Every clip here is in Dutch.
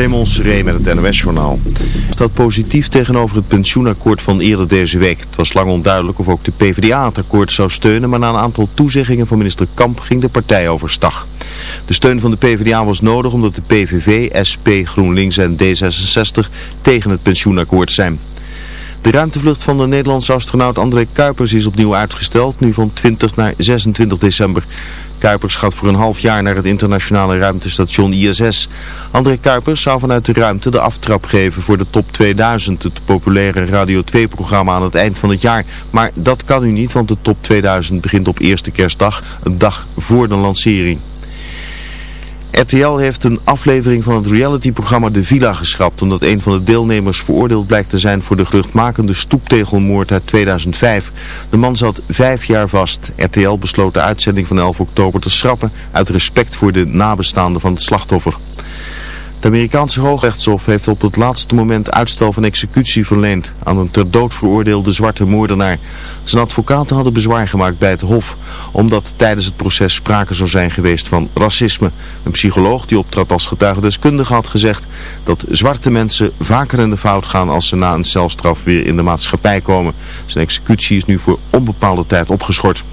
Raymond met het NOS-journaal. staat positief tegenover het pensioenakkoord van eerder deze week. Het was lang onduidelijk of ook de PvdA het akkoord zou steunen, maar na een aantal toezeggingen van minister Kamp ging de partij overstag. De steun van de PvdA was nodig omdat de PVV, SP, GroenLinks en D66 tegen het pensioenakkoord zijn. De ruimtevlucht van de Nederlandse astronaut André Kuipers is opnieuw uitgesteld, nu van 20 naar 26 december. Kuipers gaat voor een half jaar naar het internationale ruimtestation ISS. André Kuipers zou vanuit de ruimte de aftrap geven voor de Top 2000, het populaire Radio 2-programma aan het eind van het jaar. Maar dat kan nu niet, want de Top 2000 begint op eerste kerstdag, een dag voor de lancering. RTL heeft een aflevering van het realityprogramma De Villa geschrapt omdat een van de deelnemers veroordeeld blijkt te zijn voor de geruchtmakende stoeptegelmoord uit 2005. De man zat vijf jaar vast. RTL besloot de uitzending van 11 oktober te schrappen uit respect voor de nabestaanden van het slachtoffer. Het Amerikaanse Hoogrechtshof heeft op het laatste moment uitstel van executie verleend aan een ter dood veroordeelde zwarte moordenaar. Zijn advocaten hadden bezwaar gemaakt bij het hof, omdat tijdens het proces sprake zou zijn geweest van racisme. Een psycholoog die optrad als getuigendeskundige had gezegd dat zwarte mensen vaker in de fout gaan als ze na een celstraf weer in de maatschappij komen. Zijn executie is nu voor onbepaalde tijd opgeschort.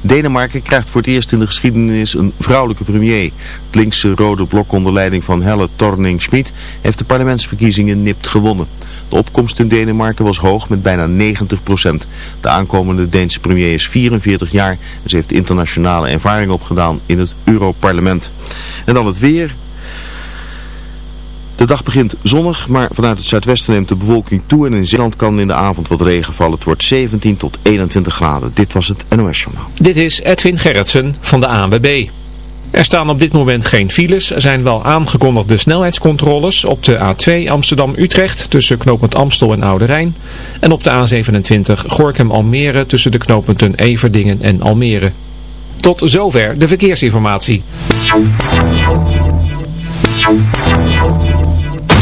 Denemarken krijgt voor het eerst in de geschiedenis een vrouwelijke premier. Het linkse rode blok onder leiding van Helle Thorning-Schmidt heeft de parlementsverkiezingen nipt gewonnen. De opkomst in Denemarken was hoog met bijna 90% De aankomende Deense premier is 44 jaar en ze heeft internationale ervaring opgedaan in het Europarlement. En dan het weer. De dag begint zonnig, maar vanuit het zuidwesten neemt de bewolking toe en in Zeeland kan in de avond wat regen vallen. Het wordt 17 tot 21 graden. Dit was het NOS Journaal. Dit is Edwin Gerritsen van de ANWB. Er staan op dit moment geen files. Er zijn wel aangekondigde snelheidscontroles op de A2 Amsterdam-Utrecht tussen knooppunt Amstel en Oude Rijn. En op de A27 Gorkum-Almere tussen de knooppunten Everdingen en Almere. Tot zover de verkeersinformatie.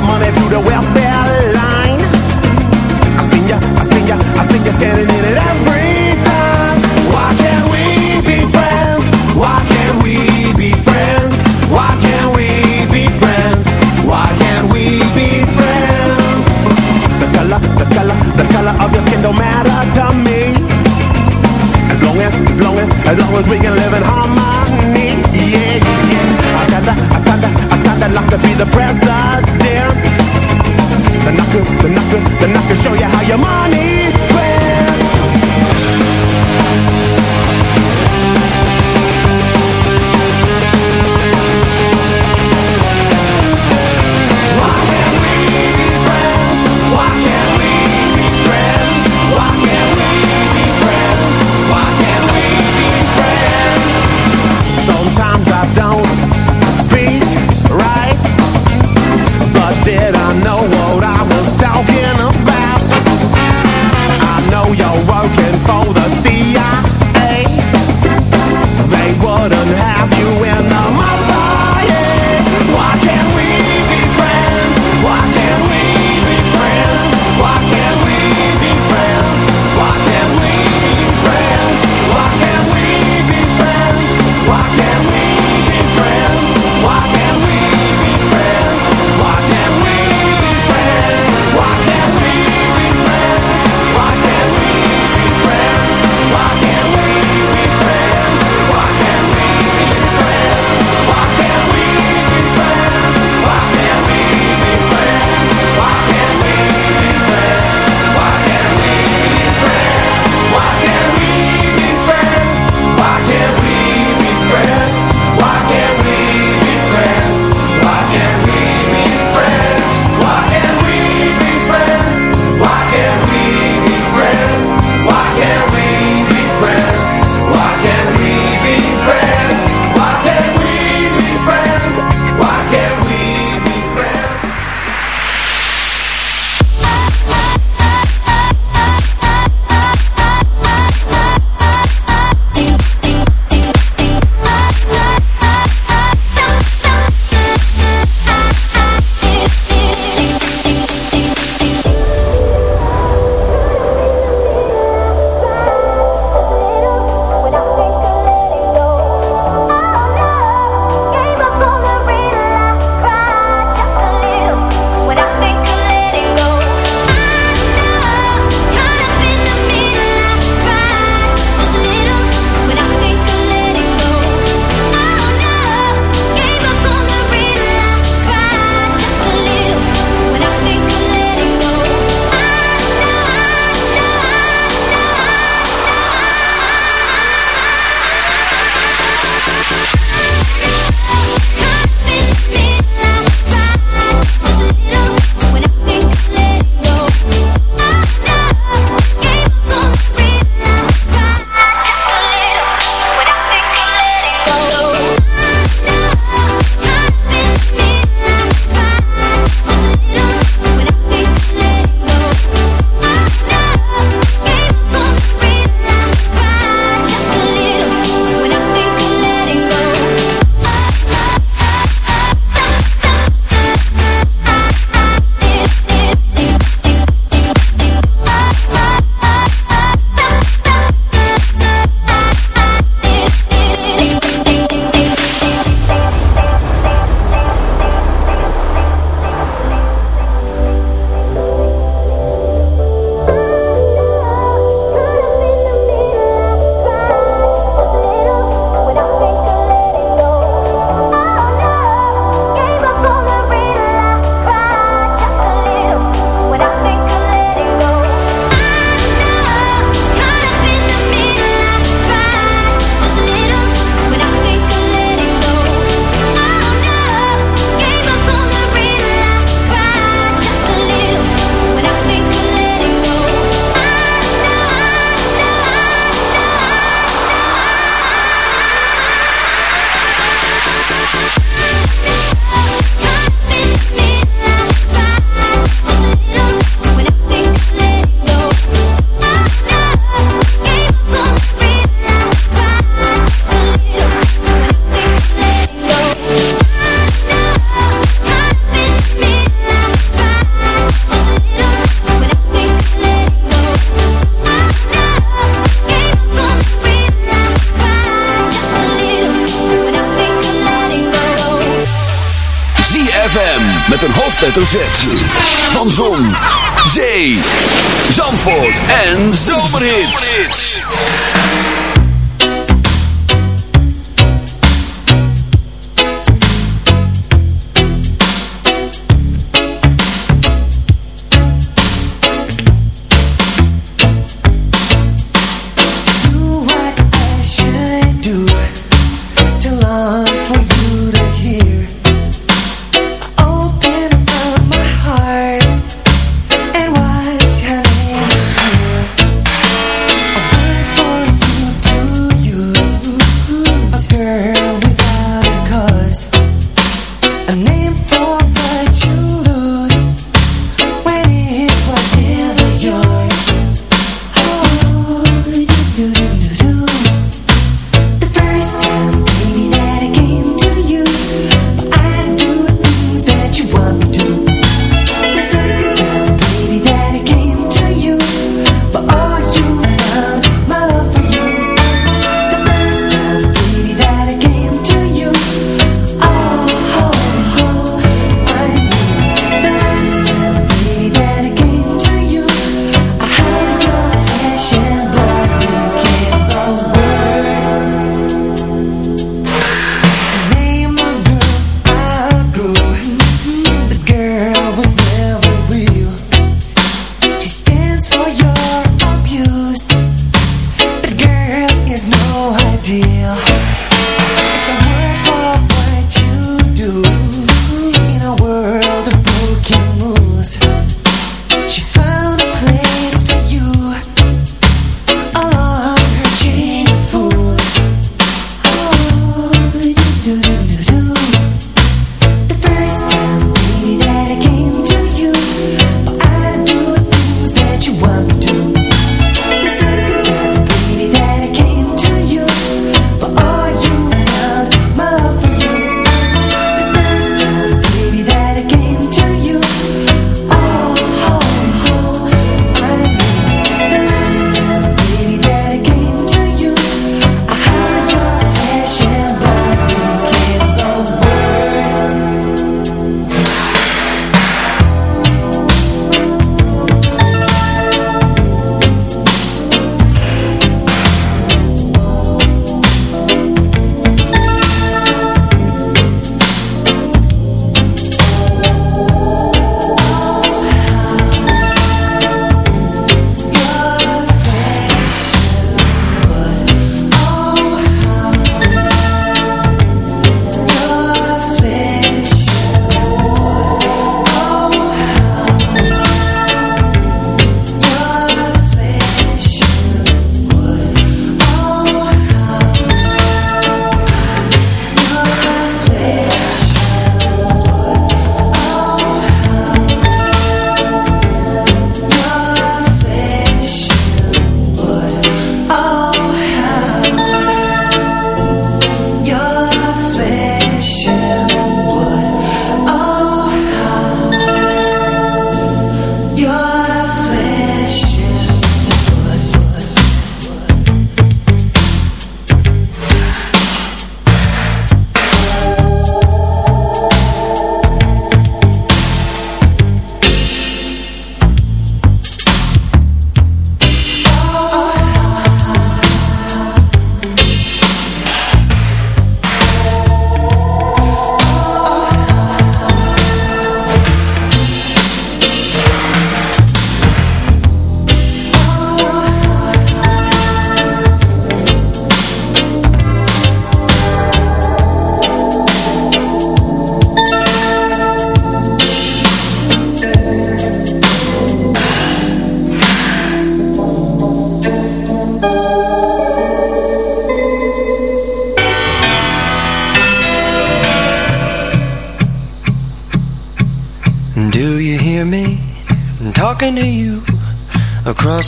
my money to the welfare.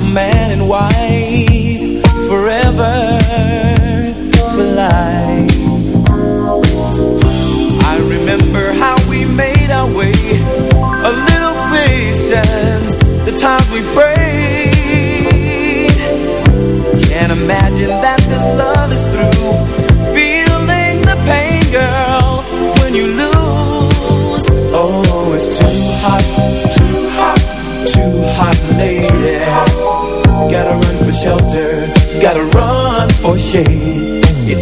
man and wife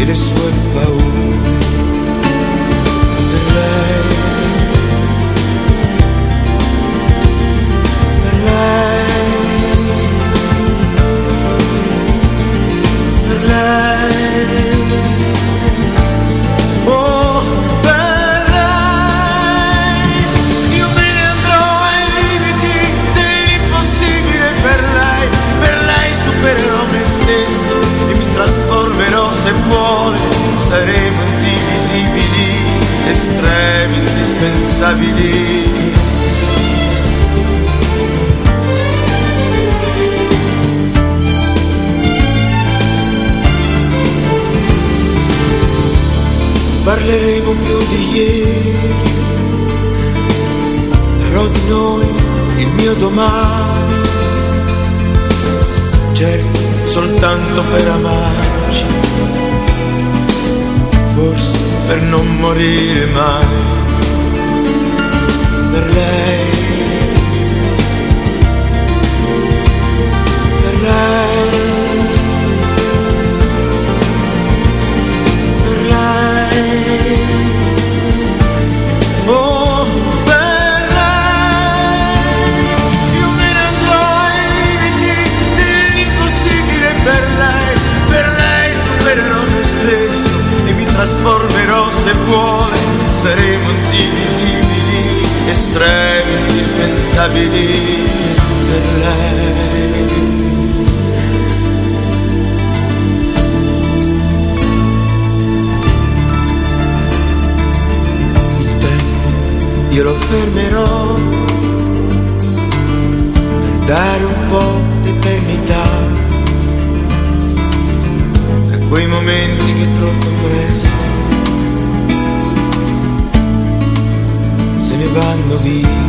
it is what bow. be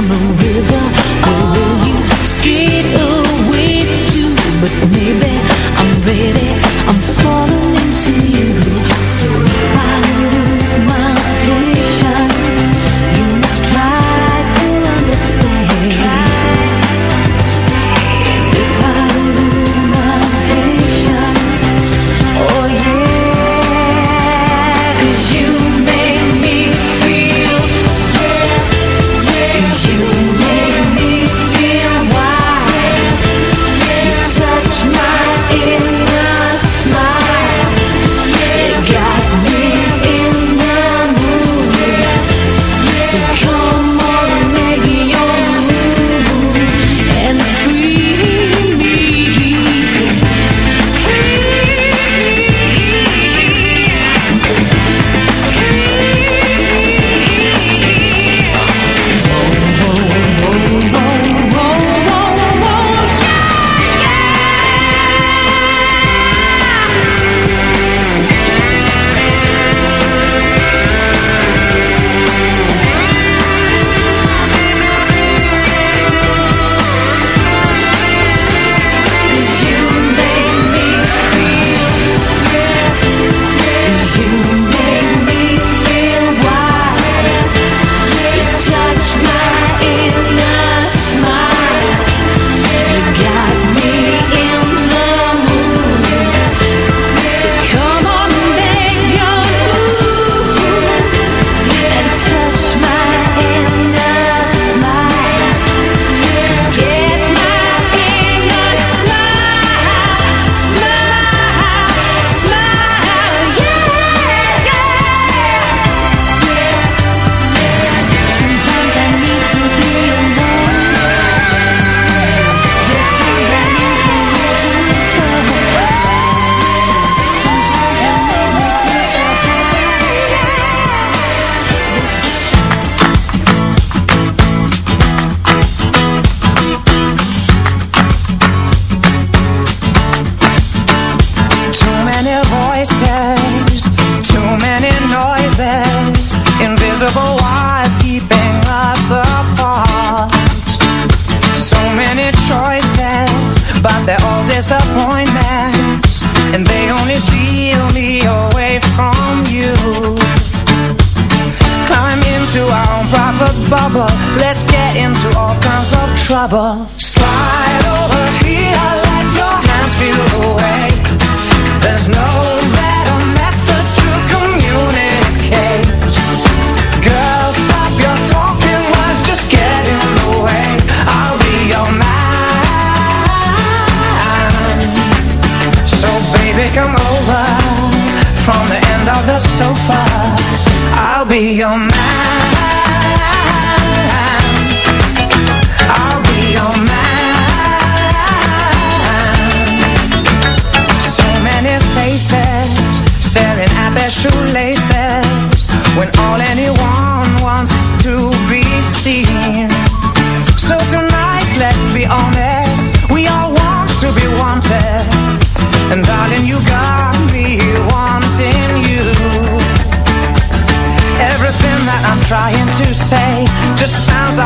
on the river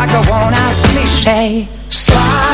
like a worn out cliche.